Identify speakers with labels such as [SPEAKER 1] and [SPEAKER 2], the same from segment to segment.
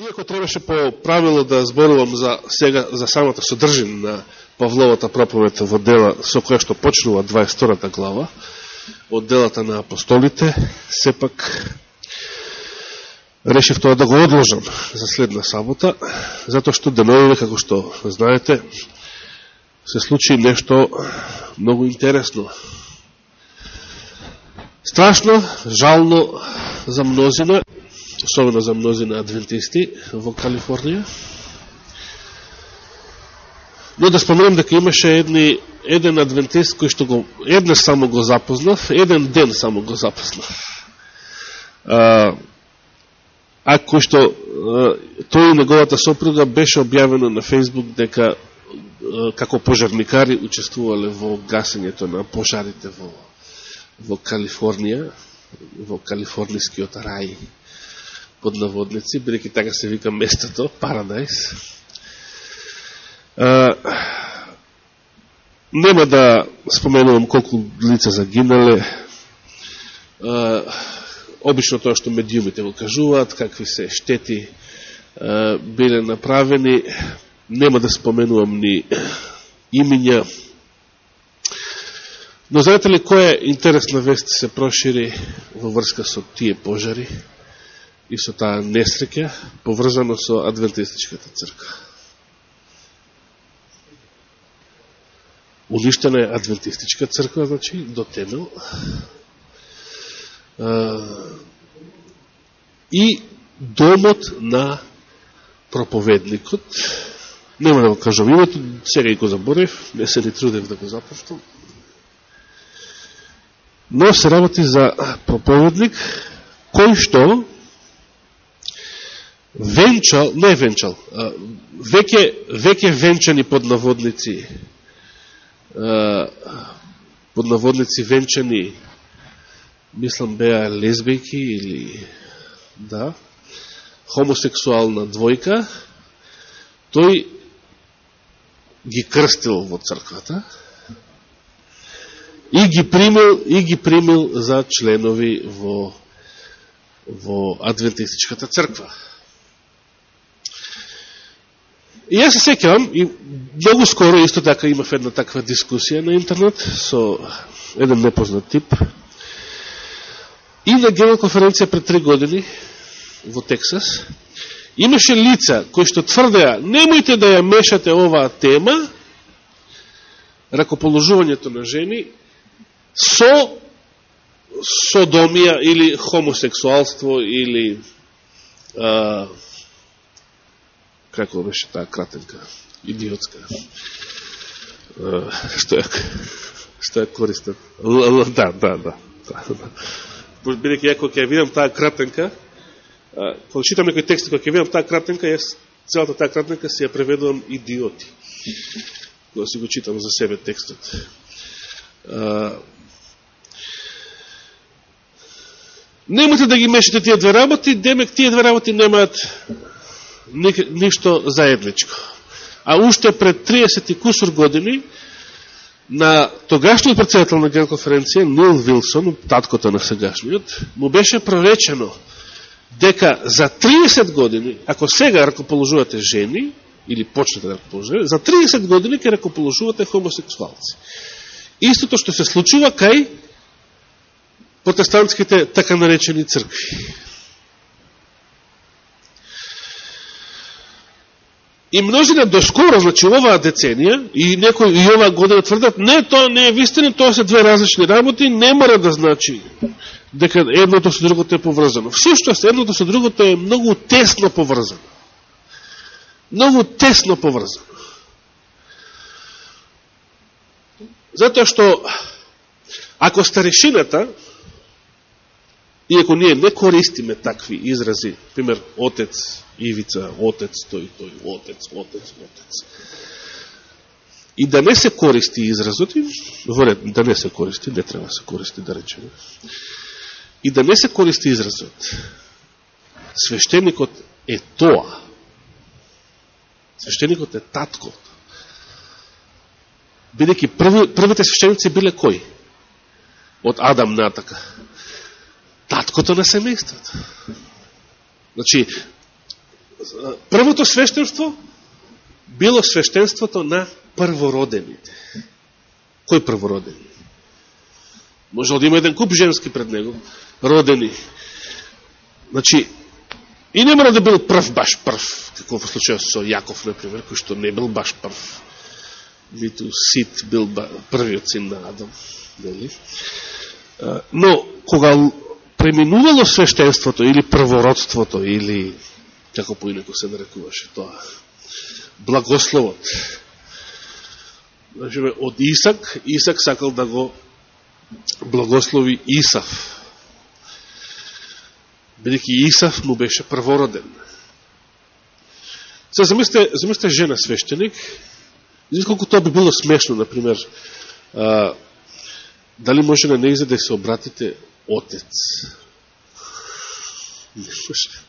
[SPEAKER 1] Иако требаше по правило да зборувам за сега за самата содржина на Павловата проповед во дела со која што почнува 22 глава од делата на апостолите, сепак решив тоа да го одложам за следна сабота, затоа што деновиве, како што знаете, се случи нешто многу интересно. Страшно, жално за мнозина, особено за мнозина адвентисти во Калифорнија. Но да споменам дека имаше едни, еден адвентист кој што го, еднаш само го запознав, еден ден само го запознав. А, а кој што а, тој и неговата сопруга беше објавено на Фейсбук дека а, како пожарникари учествувале во гасењето на пожарите во, во Калифорнија, во калифорнискиот рај под наводници, бидеќи така се вика местото, Парадайс. А, нема да споменувам колку лица загинале. А, обично тоа што медиумите го кажуваат, какви се штети а, биле направени, нема да споменувам ни имиња. Но знаете ли која интересна вест се прошири во врска со тие пожари? И со таа несреќа поврзано со Адвентистичката црква. Уништена е Адвентистичка црква, значи, до темел. И домот на проповедникот, нема да го кажам името, сега и го заборев, не се ли трудев да го запоштам, но се работи за проповедник, кој што венчал, не венчал, веќе, веќе венчани под наводници, под наводници венчани, мислам беа лесбијки или, да, хомосексуална двојка, тој ги крстил во црквата и ги примил, и ги примил за членови во, во Адвентистичката црква. И јас се секјавам, и многу скоро исто така имав една таква дискусија на интернет со еден непознат тип. И на генерал конференција пред три години во Тексас, имаше лица кои што тврдеа, немојте да ја мешате оваа тема, ракоположувањето на жени, со содомија или хомосексуалство или а, како беше таа кратенка, идиотска, што е, што е Л, Да, да, да. да. да. Бидеќи ја кога ќе видам таа кратенка, кога читам некој текст, кога ќе видам таа кратенка, јас целата таа кратенка си ја преведувам идиоти. Кога си го читам за себе текстот. Немате да ги мешате тие две работи, демек тие две работи немаат ништо заедничко. А уште пред 30 кусур кусор години, на тогашниот председател на Генконференција, Нил Вилсон, таткото на сегашниот, му беше проречено дека за 30 години, ако сега ракоположувате жени, или почнете да ракоположувате, за 30 години ќе ракоположувате хомосексуалци. Истото што се случува кај протестантските така наречени цркви. И множина доскоро, значи оваа деценија, и некој и оваа година тврдат, не, тоа не е вистина, тоа се две различни работи, не мора да значи дека едното со другото е поврзано. Всушност, едното со другото е многу тесно поврзано. Многу тесно поврзано. Затоа што, ако старешината, иако ние не користиме такви изрази, пример, отец, Ивица, отец, тој, тој, отец, отец, отец. И да не се користи изразот, во ред, да не се користи, не треба се користи, да речеме. И да не се користи изразот. Свештеникот е тоа. Свештеникот е таткот. Бидеќи први, првите свештеници биле кои? Од Адам натака. Таткото на семејството. Значи, првото свештенство било свештенството на првородените. Кој првородени? Може да има еден куп женски пред него, родени. Значи, и не мора да бил прв баш прв, како во случајот со Јаков, например, кој што не бил баш прв. Ниту Сит бил првиот син на Адам. Дали? Но, кога преминувало свештенството или првородството, или, како поинако се нарекуваше тоа, благословот, значи, од Исак, Исак сакал да го благослови Исав. Бидејќи Исав му беше првороден. Се замислите, замислите жена свештеник, Знаете колко тоа би било смешно, например, а, дали може на неизе да се обратите отец? Не може.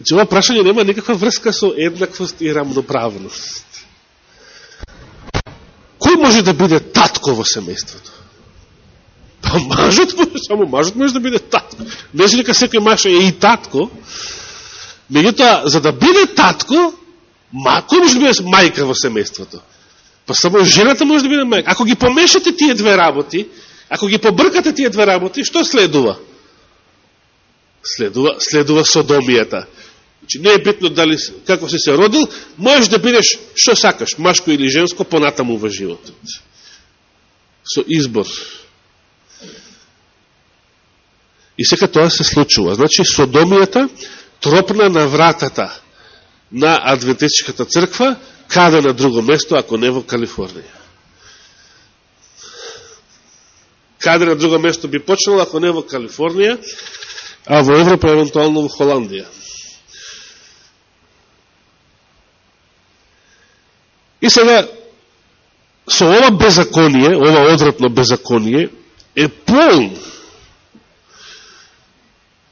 [SPEAKER 1] Значи, ова прашање нема никаква врска со еднаквост и рамноправност. Кој може да биде татко во семејството? Па мажот може, само мажот може да биде татко. Не се дека секој маж е и татко, меѓутоа, за да биде татко, Ма, кој може да биде мајка во семејството? Па само жената може да биде мајка. Ако ги помешате тие две работи, ако ги побркате тие две работи, што следува? Следува, следува содомијата. Значи, не е битно дали, како си се родил, можеш да бидеш што сакаш, машко или женско, понатаму во животот. Со избор. И сека тоа се случува. Значи, содомијата тропна на вратата на Адвентистичката црква, каде на друго место, ако не во Калифорнија. Каде на друго место би почнал ако не во Калифорнија, а во Европа, евентуално во Холандија. И сега, со ова беззаконие, ова одвратно беззаконие, е полн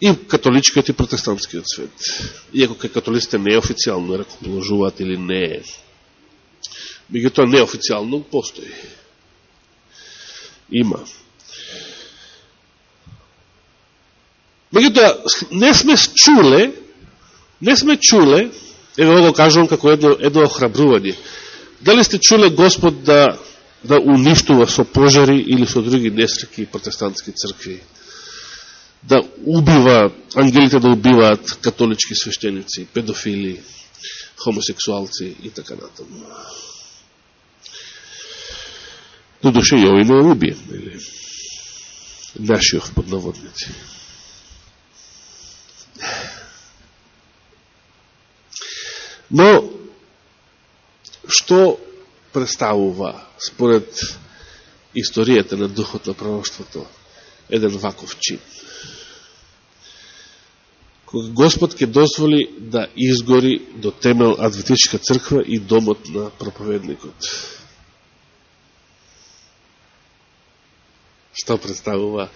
[SPEAKER 1] и католичкиот и протестантскиот свет. Иако кај католиците не е официјално ракоположуваат или не е. Меѓутоа неофицијално постои. Има. Меѓутоа, не сме чуле, не сме чуле, еве ово кажувам како едно, едно охрабрување, дали сте чуле Господ да, да уништува со пожари или со други несреки протестантски цркви? да убива, ангелите да убиваат католички свештеници, педофили, хомосексуалци и така натаму. До душе и овој да не убие, или нашиот под наводници. Но, што представува, според историјата на духот на пророќството, еден ваков чин? кога Господ ќе дозволи да изгори до темел Адвентичка црква и домот на проповедникот. Што представува?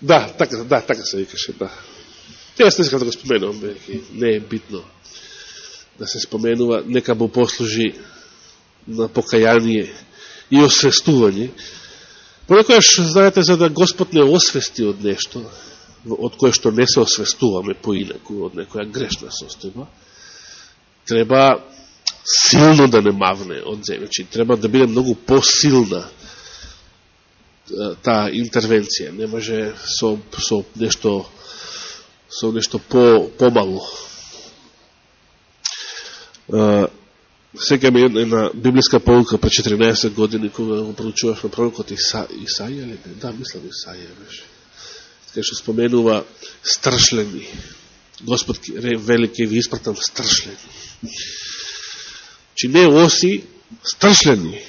[SPEAKER 1] Да, така, да, така се викаше, да. Јас не искам да го споменувам, не е битно да се споменува, нека му послужи на покаяние и освестување. Понекојаш, знаете, за да Господ не освести од нешто, од кое што не се освестуваме поинаку од некоја грешна состојба, треба силно да не мавне од земјачи, треба да биде многу посилна таа интервенција. Не може со, со нешто со нешто по, помало. Сега ми една библиска полука пред 14 години, кога го проучуваш на пророкот Иса, Исаја, или да, мислам Исаја беше Така што споменува стршлени. Господ велики ви испратам стршлени. Чи значи не оси, стршлени.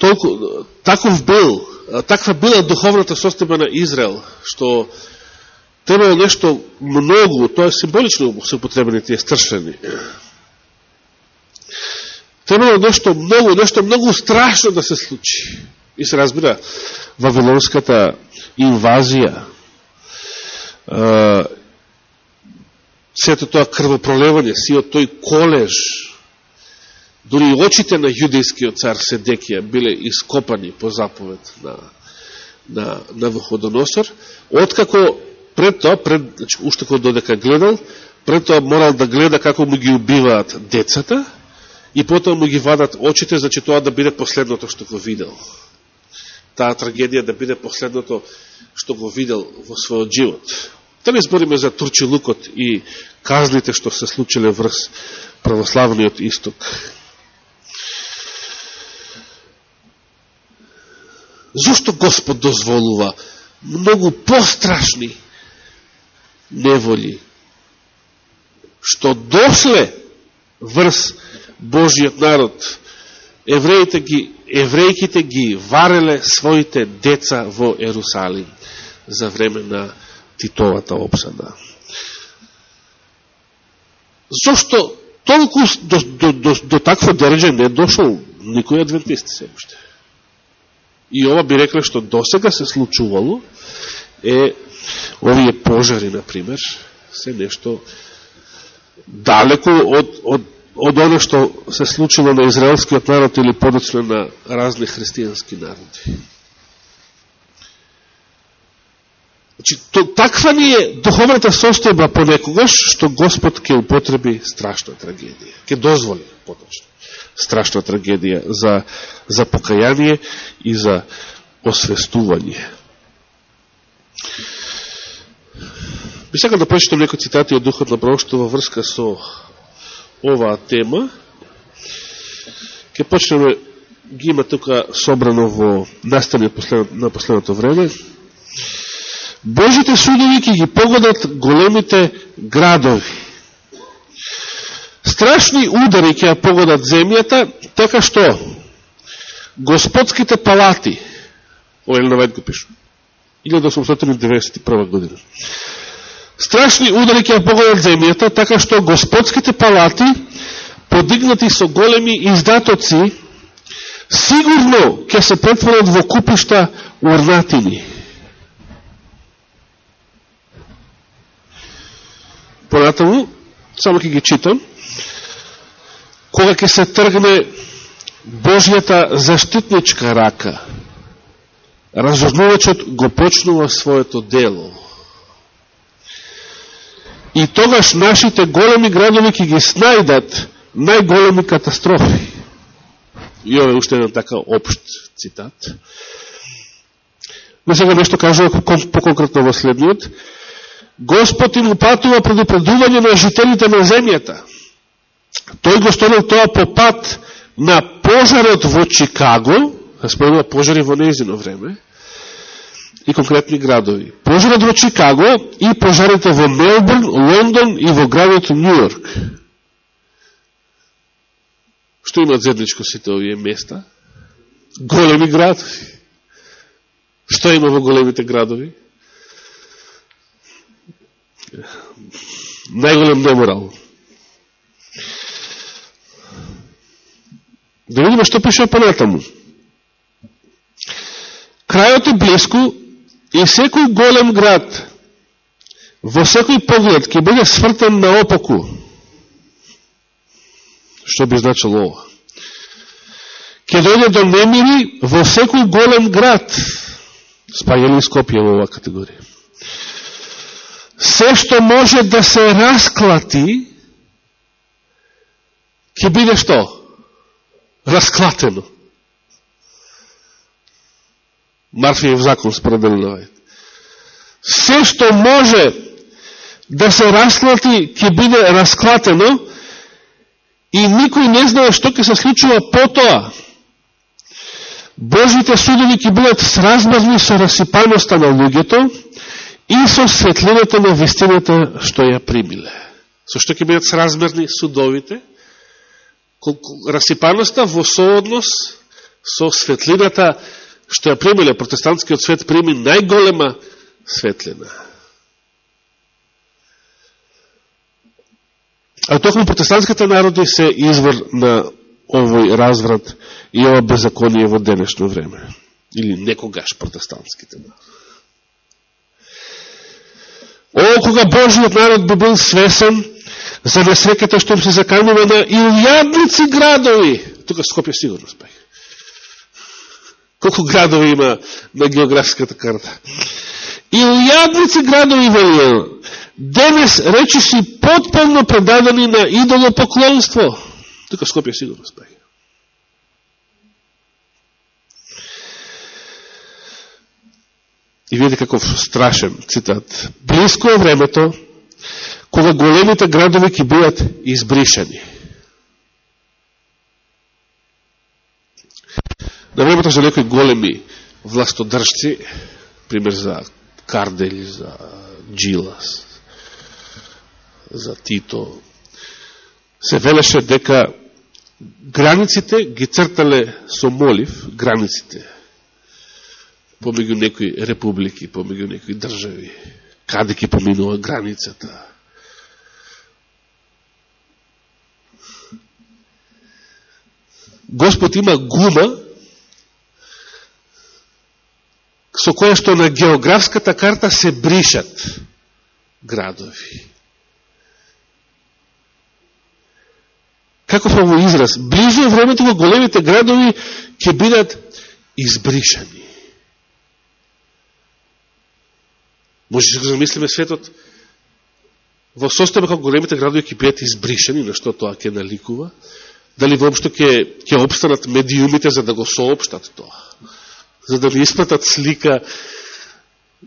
[SPEAKER 1] Толку, таков бил, таква била духовната состојба на Израел, што требало нешто многу, тоа е символично се потребени тие стршлени. Требало нешто многу, нешто многу страшно да се случи. И се разбира, Вавилонската инвазија, сето тоа крвопролевање, сиот тој колеж, дори и очите на јудејскиот цар Седекија биле ископани по заповед на, на, на Вуходоносор, откако Пред тоа, пред, значи, уште кога додека гледал, пред тоа морал да гледа како му ги убиваат децата и потоа му ги вадат очите, значи тоа да биде последното што го видел. Таа трагедија да биде последното што го видел во својот живот. Да не збориме за Турчилукот и казните што се случиле врз православниот исток. Зошто Господ дозволува многу пострашни неволи, што дошле врз Божиот народ, евреите ги, еврејките ги вареле своите деца во Ерусалим за време на Титовата обсада. Зошто толку до, до, до, до такво дереже не дошол никој адвентист се уште? И ова би рекле што досега се случувало е овие пожари, например, се нешто далеко од, од, од оно што се случило на израелскиот народ или подоцна на разни христијански народи. Значи, то, таква ни е духовната состојба понекогаш, што Господ ќе употреби страшна трагедија. Ке дозволи, поточно, страшна трагедија за, за покаяние и за освестување. Би сакал да прочитам некои цитати од Духот на Пророќство во врска со оваа тема. Ке почнеме, ги има тука собрано во настане на последното време. Божите судови ќе ги погодат големите градови. Страшни удари ќе ја погодат земјата, така што господските палати, ова Елена го пишу, 1891 година. Страшни удари ќе ја погодат земјата, така што господските палати, подигнати со големи издатоци, сигурно ќе се претворат во купишта урнатини. Понатаму, само ќе ги читам, кога ќе се тргне Божјата заштитничка рака, разорнувачот го почнува своето дело. И тогаш нашите големи градови ќе ги снајдат најголеми катастрофи. И ова е уште еден така општ цитат. Но сега нешто кажува по-конкретно во следниот. Господ им упатува предупредување на жителите на земјата. Тој го сторил тоа по пат на пожарот во Чикаго, да спомнува пожари во неизино време, и конкретни градови. Пожарот во Чикаго и пожарите во Мелбурн, Лондон и во градот Нью-Йорк. Што имат зедничко сите овие места? Големи градови. Што има во големите градови? најголем неморал. Да видиме што пише понатаму. Крајот е блеску и секој голем град во секој поглед ќе биде свртен на опаку. Што би значило ова? Ке дојде до немири во секој голем град. Спаѓали Скопје во оваа категорија се што може да се расклати, ќе биде што? Расклатено. Марфиев закон спределено. Се што може да се расклати, ќе биде расклатено и никој не знае што ќе се случува по тоа. Божите судови ќе бидат сразмерни со расипаноста на луѓето, и со светлината на вистината што ја примиле. Со што ќе бидат сразмерни судовите, колку расипаноста во сооднос со светлината што ја примиле, протестантскиот свет прими најголема светлина. А токму протестантските народи се извор на овој разврат и ова беззаконие во денешно време. Или некогаш протестантските народи. О, кога Божиот народ би бил свесен за да несреката што се заканува на илјадници градови. Тука Скопје сигурно спај. Колку градови има на географската карта. Илјадници градови велија, денес речи си потполно предадени на идолопоклонство. Тука Скопје сигурно спаја. И видите каков страшен цитат. Близко е времето кога големите градови ќе бидат избришани. На времето за некои големи властодржци, пример за Кардели, за Джилас, за Тито, се велеше дека границите ги цртале со молив, границите, помеѓу некои републики, помеѓу некои држави, каде ќе поминува границата. Господ има гума со која што на географската карта се бришат градови. Каков е израз? Близо времето во големите градови ќе бидат избришани. Може да замислиме светот во состојба како големите градови ќе бидат избришени, на што тоа ќе наликува, дали воопшто ќе, ќе обстанат медиумите за да го соопштат тоа за да ви испратат слика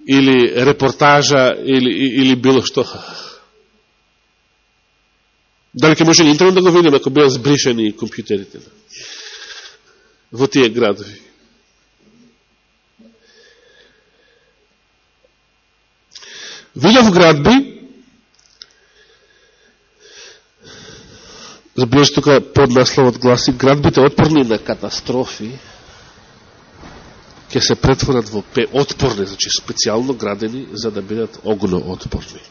[SPEAKER 1] или репортажа или, или било што. Дали ќе може интернет да го видиме ако бидат збришени компјутерите да, во тие градови. Видов градби, забележи тука поднасловот гласи, градбите отпорни на катастрофи, ќе се претворат во отпорни, значи специјално градени за да бидат огноотпорни.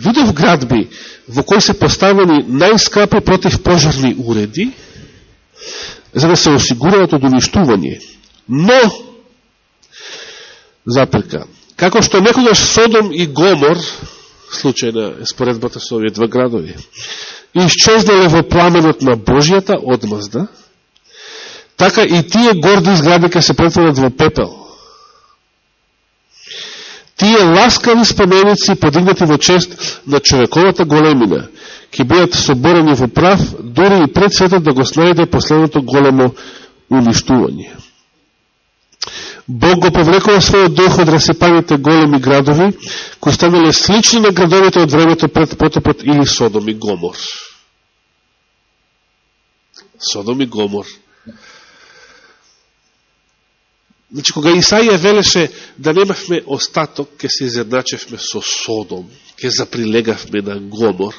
[SPEAKER 1] Видов градби во кои се поставени најскапи против пожарни уреди, за да се осигуруват од уништување. Но, запрека, како што некогаш Содом и Гомор, случај на споредбата со овие два градови, исчезнале во пламенот на Божијата одмазда, така и тие горди згради ке се претворат во пепел. Тие ласкави споменици, подигнати во чест на човековата големина, ќе бидат соборени во прав, дори и пред светот да го снајде последното големо уништување. Бог го повлекува својот дух од расипаните големи градови, кои станале слични на градовите од времето пред потопот или Содом и Гомор. Содом и Гомор Значи, кога Исаија велеше да немавме остаток, ке се изедначевме со Содом, ке заприлегавме на Гомор.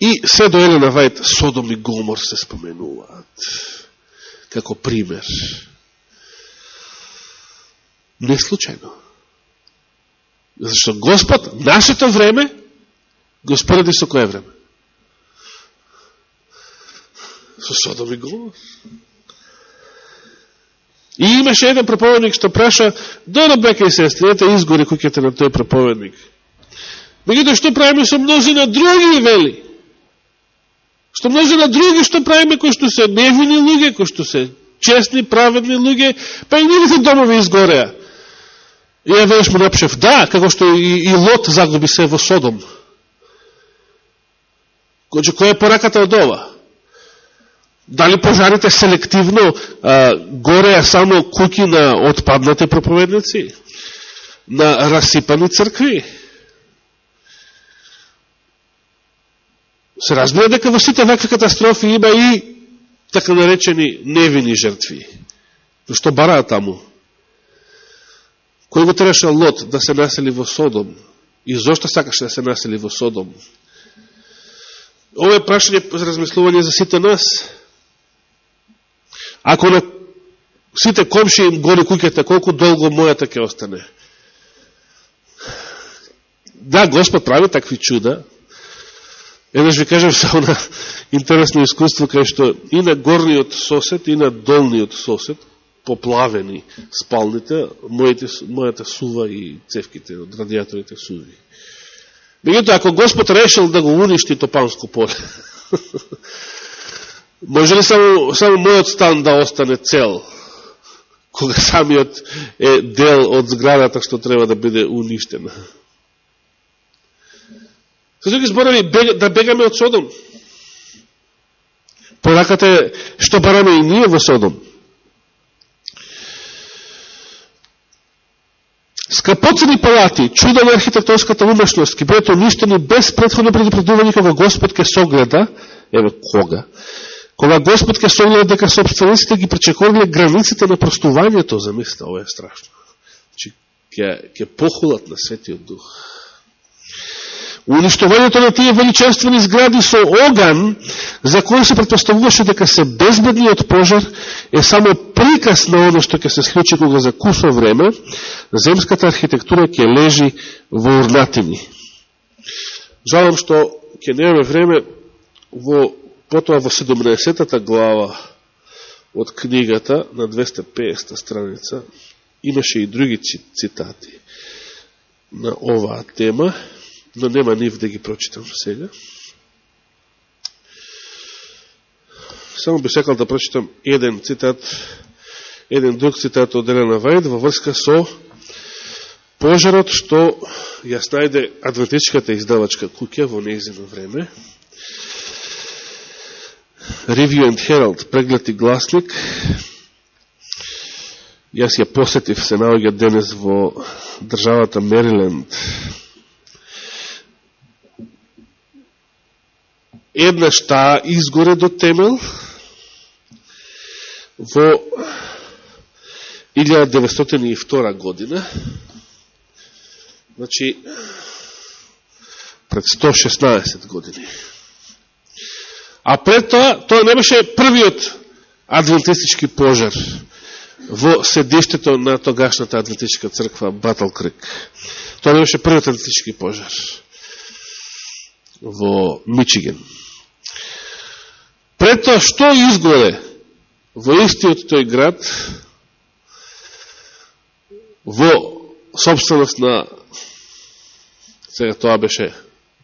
[SPEAKER 1] И се до Елена Вајд, Содом и Гомор се споменуваат како пример. Не случајно. Зашто Господ, нашето време, го спореди со кое време? Со Содом и Гомор. И имаше еден проповедник што праша, добро бека и сестри, ете изгори куќете на тој проповедник. Мегуто што правиме со мнози на други, вели? Што може на други, што правиме кои што се невини луѓе, кои што се честни, праведни луѓе, па и нивите домови изгореа. И ја велеш му напшев, да, како што и, и Лот загуби се во Содом. Кој која е пораката од ова? Дали пожарите селективно а, гореа само куки на отпаднати проповедници? На расипани цркви? Се разбира дека во сите вакви катастрофи има и така наречени невини жртви. Што бараат таму? Кој го треше Лот да се насели во Содом? И зошто сакаше да се насели во Содом? Ова е прашање за размислување за сите нас. Ако на сите комши им гори куќата, колку долго мојата ќе остане? Да, Господ прави такви чуда. Еднаш ви кажем само на интересно искуство, кај што и на горниот сосед, и на долниот сосед, поплавени спалните, моите, мојата сува и цевките од радиаторите суви. Меѓутоа, ако Господ решил да го уништи Топанско поле, Може ли само, само мојот стан да остане цел? кога самиот е дел од зградата што треба да биде уништена. Со други зборови, да бегаме од Содом. Пораката е што бараме и ние во Содом. Скапоцени палати, чуда на архитекторската умешност, ке бидат уништени без предходно предупредување кога Господ ке согледа, еве кога, кога Господ ке согледа дека собствениците ги пречекориле границите на простувањето, замислите, ова е страшно. Че ке, ке похулат на Светиот Дух. Уништувањето на тие величествени згради со оган, за кој се предпоставуваше дека се безбедни од пожар, е само приказ на оно што ќе се случи кога за кусо време земската архитектура ќе лежи во урнатини. Жалам што ќе немаме време во потоа во 17-та глава од книгата на 250 страница имаше и други цитати на оваа тема но нема нив да ги прочитам сега. Само би сакал да прочитам еден цитат, еден друг цитат од Елена Вајд во врска со пожарот што ја снајде адвентичката издавачка куќа во неизино време. Review and Herald, преглед и гласник. Јас ја посетив, се наоѓа денес во државата Мериленд, еднаш таа изгоре до темел во 1902 година. Значи, пред 116 години. А пред тоа, тоа не беше првиот адвентистички пожар во седиштето на тогашната адвентистичка црква Батл Крик. Тоа не беше првиот адвентистички пожар во Мичиген. Пред тоа што изгоре во истиот тој град во собственост на сега тоа беше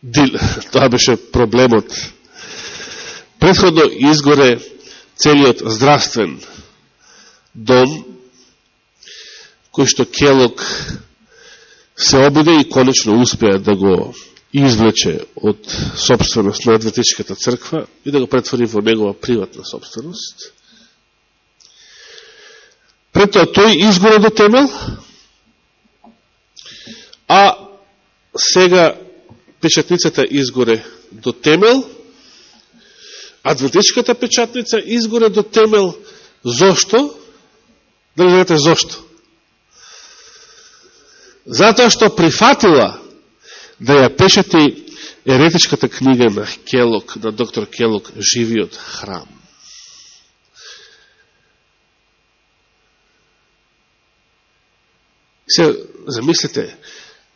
[SPEAKER 1] тоа беше проблемот. Предходно изгоре целиот здравствен дом кој што Келок се обиде и конечно успеа да го извлече од собственост на Адвентичката црква и да го претвори во негова приватна собственост. Претоа тој изгоре до темел, а сега печатницата изгоре до темел, Адвентичката печатница изгоре до темел. Зошто? Дали знаете зошто? Затоа што прифатила да ја пишете еретичката книга на Келок, на доктор Келок, Живиот храм. Се, замислете,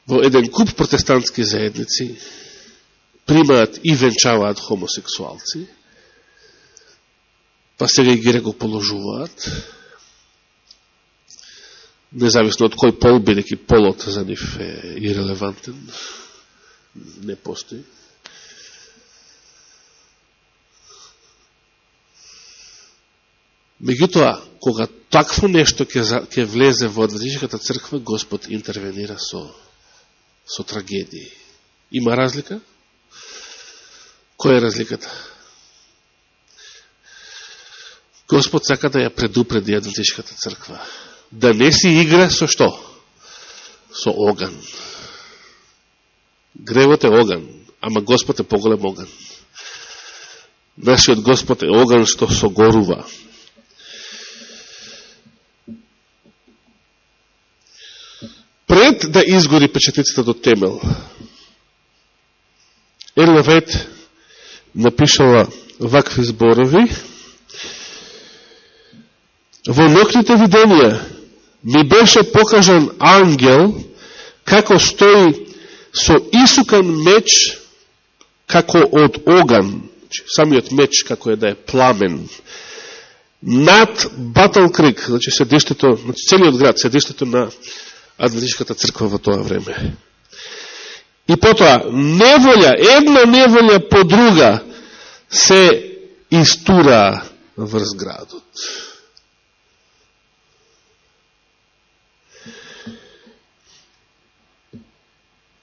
[SPEAKER 1] во еден куп протестантски заедници примаат и венчаваат хомосексуалци, па сега и ги рекоположуваат, независно од кој пол, бидеќи полот за нив е ирелевантен не постои. Меѓутоа, кога такво нешто ќе, ќе влезе во Адвентичката црква, Господ интервенира со, со трагедии. Има разлика? Која е разликата? Господ сака да ја предупреди Адвентичката црква. Да не си игра со што? Со оган. Гревот е оган, ама Господ е поголем оган. Нашиот Господ е оган што согорува. Пред да изгори печатицата до темел, Елена Вет напишала вакви зборови. Во нокните виденија ми беше покажан ангел како стои со исукан меч како од оган, значи, самиот меч како е да е пламен, над баталкрик, значи седиштето, значи целиот град, седиштето на Адвентичката црква во тоа време. И потоа, неволја, една неволја по друга се истура врз градот.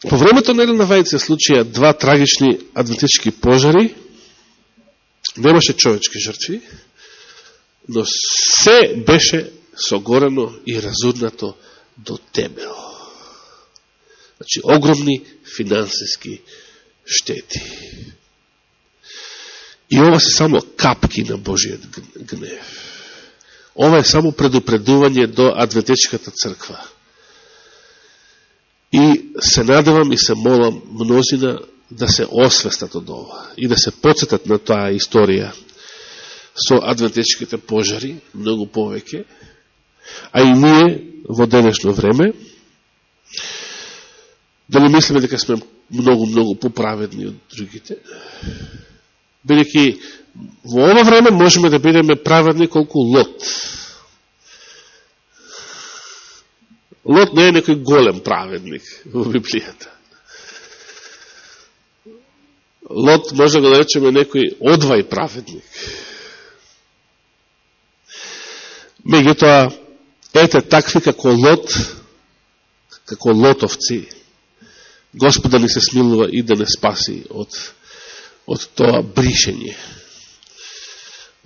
[SPEAKER 1] По времето на Елена Вајд се случија два трагични адвентички пожари, немаше човечки жртви, но се беше согорено и разурнато до темел, Значи, огромни финансиски штети. И ова се само капки на Божијот гнев. Ова е само предупредување до Адвентичката црква. И се надевам и се молам мнозина да се освестат од ова и да се подсетат на таа историја со адвентичките пожари, многу повеќе, а и ние во денешно време, да не мислиме дека сме многу, многу поправедни од другите, бидеќи во ова време можеме да бидеме праведни колку Лот. Лот не е некој голем праведник во Библијата. Лот може да го речеме некој одвај праведник. Меѓутоа, ете такви како Лот, како Лотовци, Господа ни се смилува и да не спаси од, од тоа бришење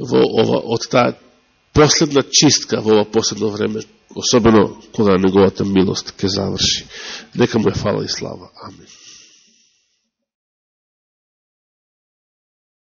[SPEAKER 1] во ова, од таа последна чистка во ова последно време, особено кога неговата милост ќе заврши. Нека му е фала и слава. Амин.